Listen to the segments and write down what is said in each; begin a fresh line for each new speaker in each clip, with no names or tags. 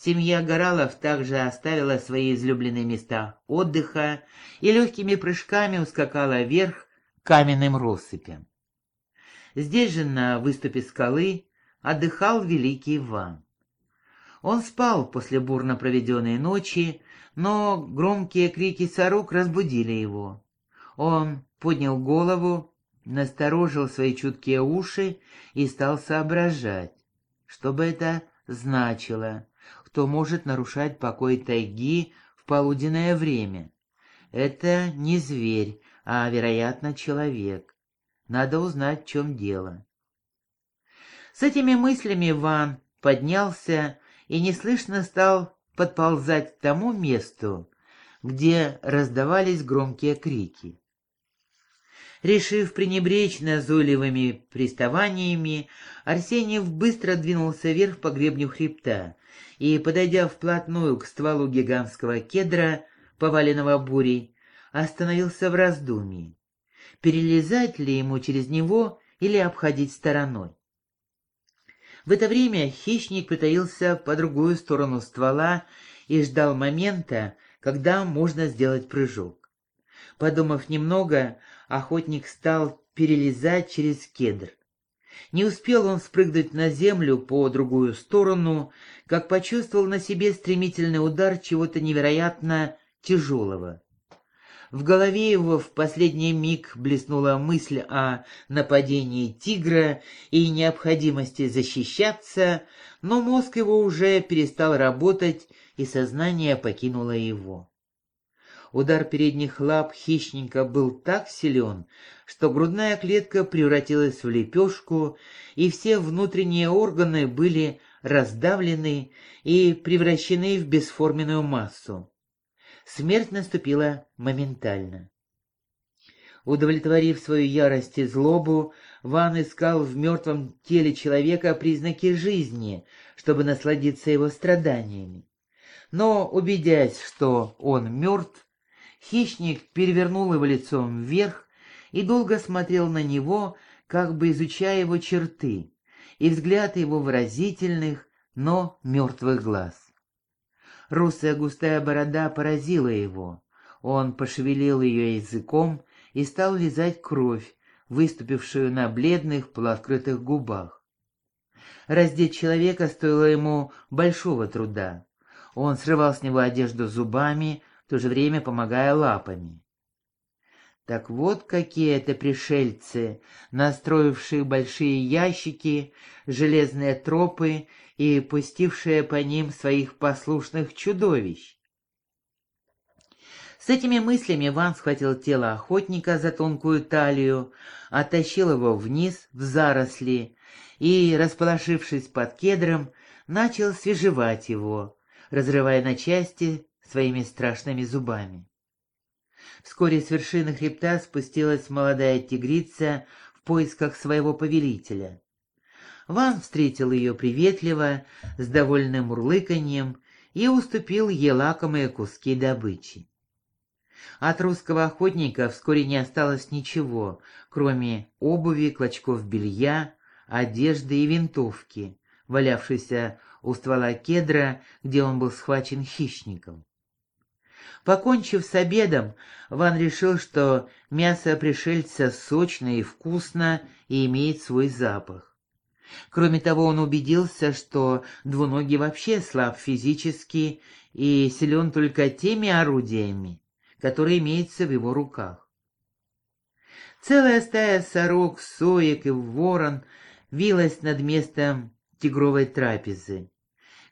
Семья Горалов также оставила свои излюбленные места отдыха и легкими прыжками ускакала вверх каменным россыпям. Здесь же, на выступе скалы, отдыхал великий Иван. Он спал после бурно проведенной ночи, но громкие крики сорок разбудили его. Он поднял голову, насторожил свои чуткие уши и стал соображать, что бы это значило, кто может нарушать покой тайги в полуденное время. Это не зверь, а, вероятно, человек. Надо узнать, в чем дело. С этими мыслями Иван поднялся и неслышно стал подползать к тому месту, где раздавались громкие крики. Решив пренебречь назойливыми приставаниями, Арсеньев быстро двинулся вверх по гребню хребта и, подойдя вплотную к стволу гигантского кедра, поваленного бурей, остановился в раздумье, перелезать ли ему через него или обходить стороной. В это время хищник притаился по другую сторону ствола и ждал момента, когда можно сделать прыжок. Подумав немного, охотник стал перелезать через кедр. Не успел он спрыгнуть на землю по другую сторону, как почувствовал на себе стремительный удар чего-то невероятно тяжелого. В голове его в последний миг блеснула мысль о нападении тигра и необходимости защищаться, но мозг его уже перестал работать, и сознание покинуло его. Удар передних лап хищника был так силен, что грудная клетка превратилась в лепешку, и все внутренние органы были раздавлены и превращены в бесформенную массу. Смерть наступила моментально. Удовлетворив свою ярость и злобу, Ван искал в мертвом теле человека признаки жизни, чтобы насладиться его страданиями. Но, убедясь, что он мертв, хищник перевернул его лицом вверх и долго смотрел на него, как бы изучая его черты, и взгляд его выразительных, но мертвых глаз. Русая густая борода поразила его. Он пошевелил ее языком и стал лизать кровь, выступившую на бледных полуоткрытых губах. Раздеть человека стоило ему большого труда. Он срывал с него одежду зубами, в то же время помогая лапами. Так вот какие это пришельцы, настроившие большие ящики, железные тропы и пустившие по ним своих послушных чудовищ. С этими мыслями Ван схватил тело охотника за тонкую талию, оттащил его вниз, в заросли, и, расположившись под кедром, начал свежевать его, разрывая на части своими страшными зубами. Вскоре с вершины хребта спустилась молодая тигрица в поисках своего повелителя. Ван встретил ее приветливо, с довольным мурлыканьем и уступил ей лакомые куски добычи. От русского охотника вскоре не осталось ничего, кроме обуви, клочков белья, одежды и винтовки, валявшейся у ствола кедра, где он был схвачен хищником. Покончив с обедом, Ван решил, что мясо пришельца сочно и вкусно и имеет свой запах. Кроме того, он убедился, что двуногий вообще слаб физически и силен только теми орудиями, которые имеются в его руках. Целая стая сорок, соек и ворон вилась над местом тигровой трапезы.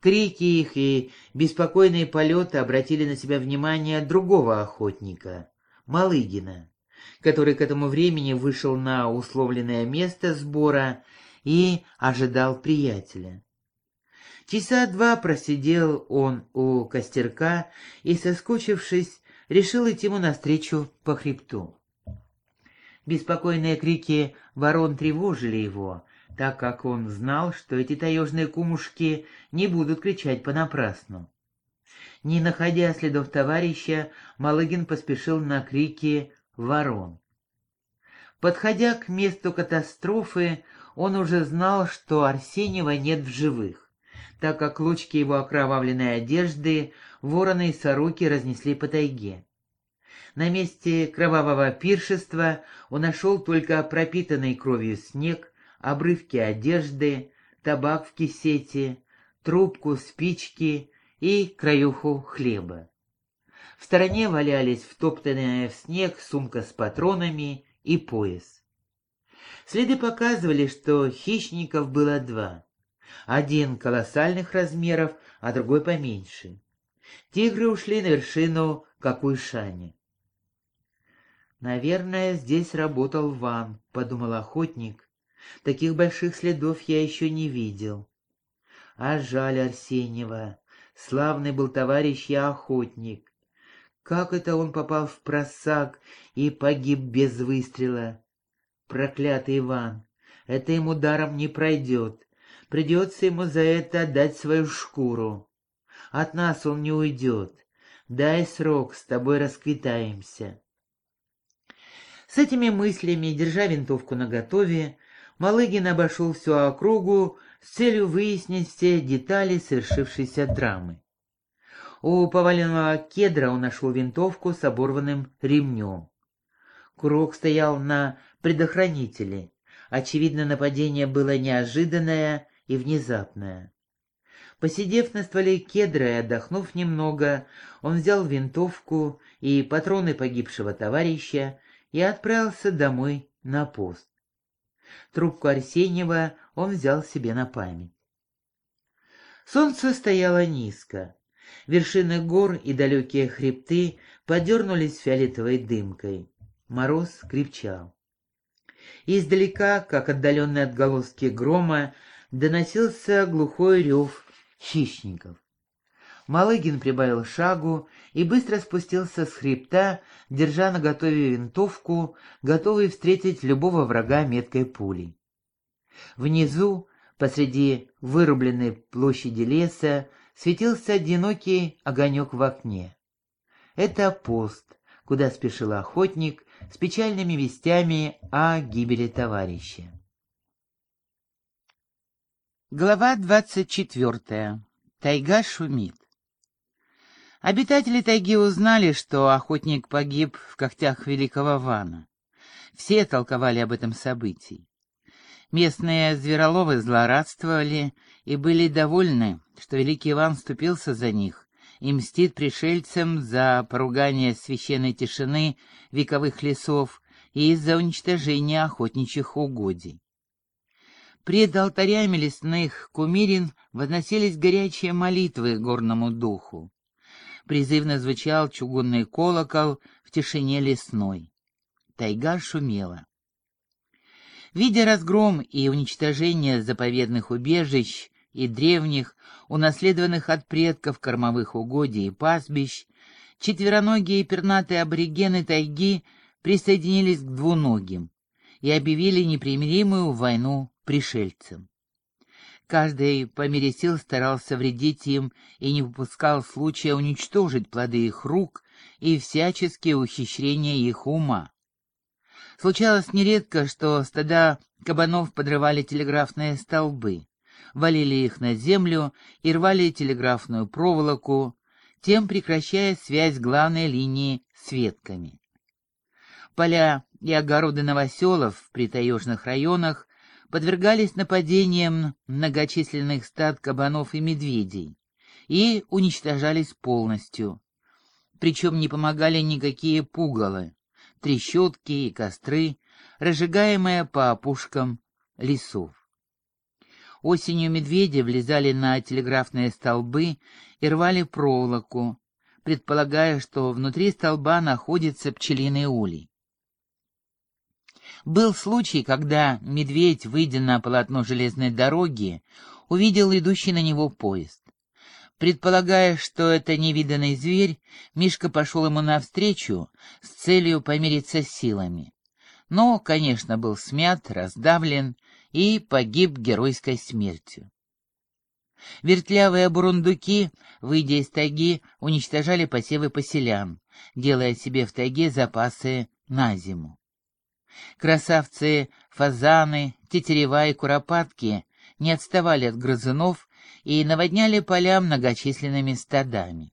Крики их и беспокойные полеты обратили на себя внимание другого охотника, Малыгина, который к этому времени вышел на условленное место сбора и ожидал приятеля. Часа два просидел он у костерка и, соскучившись, решил идти ему навстречу по хребту. Беспокойные крики ворон тревожили его, так как он знал, что эти таежные кумушки не будут кричать понапрасну. Не находя следов товарища, Малыгин поспешил на крики ворон. Подходя к месту катастрофы, он уже знал, что Арсеньева нет в живых, так как клочки его окровавленной одежды вороны и сороки разнесли по тайге. На месте кровавого пиршества он нашел только пропитанный кровью снег, обрывки одежды, табак в кисете, трубку, спички и краюху хлеба. В стороне валялись втоптанная в снег сумка с патронами и пояс. Следы показывали, что хищников было два. Один колоссальных размеров, а другой поменьше. Тигры ушли на вершину Какуйшани. «Наверное, здесь работал Ван», — подумал охотник. «Таких больших следов я еще не видел». А жаль Арсеньева. Славный был товарищ и охотник. Как это он попал в просак и погиб без выстрела? Проклятый Иван, это ему даром не пройдет. Придется ему за это отдать свою шкуру. От нас он не уйдет. Дай срок, с тобой расквитаемся. С этими мыслями, держа винтовку наготове, Малыгин обошел всю округу с целью выяснить все детали совершившейся драмы. У поваленного кедра он нашел винтовку с оборванным ремнем. Курок стоял на предохранителе. Очевидно, нападение было неожиданное и внезапное. Посидев на стволе кедра и отдохнув немного, он взял винтовку и патроны погибшего товарища и отправился домой на пост. Трубку Арсеньева он взял себе на память. Солнце стояло низко. Вершины гор и далекие хребты подернулись фиолетовой дымкой. Мороз крепчал. Издалека, как отдаленные отголоски грома, доносился глухой рев хищников. Малыгин прибавил шагу и быстро спустился с хребта, держа на готове винтовку, готовый встретить любого врага меткой пулей. Внизу, посреди вырубленной площади леса, светился одинокий огонек в окне. Это пост, куда спешил охотник с печальными вестями о гибели товарища. Глава двадцать четвертая. Тайга шумит. Обитатели тайги узнали, что охотник погиб в когтях великого Вана. Все толковали об этом событии. Местные звероловы злорадствовали и были довольны, что великий Иван вступился за них и мстит пришельцам за поругание священной тишины вековых лесов и из-за уничтожения охотничьих угодий. Пред алтарями лесных кумирин возносились горячие молитвы горному духу призывно звучал чугунный колокол в тишине лесной. Тайга шумела. Видя разгром и уничтожение заповедных убежищ и древних, унаследованных от предков кормовых угодий и пастбищ, четвероногие пернатые аборигены тайги присоединились к двуногим и объявили непримиримую войну пришельцам. Каждый по мере сил старался вредить им и не выпускал случая уничтожить плоды их рук и всяческие ухищрения их ума. Случалось нередко, что стада кабанов подрывали телеграфные столбы, валили их на землю и рвали телеграфную проволоку, тем прекращая связь главной линии с ветками. Поля и огороды новоселов в притаежных районах подвергались нападениям многочисленных стад кабанов и медведей и уничтожались полностью. Причем не помогали никакие пугалы, трещотки и костры, разжигаемые по опушкам лесов. Осенью медведи влезали на телеграфные столбы и рвали проволоку, предполагая, что внутри столба находится пчелиный улей. Был случай, когда медведь, выйдя на полотно железной дороги, увидел идущий на него поезд. Предполагая, что это невиданный зверь, Мишка пошел ему навстречу с целью помириться с силами. Но, конечно, был смят, раздавлен и погиб геройской смертью. Вертлявые бурундуки, выйдя из тайги, уничтожали посевы поселян, делая себе в тайге запасы на зиму. Красавцы, фазаны, тетерева и куропатки не отставали от грызунов и наводняли поля многочисленными стадами.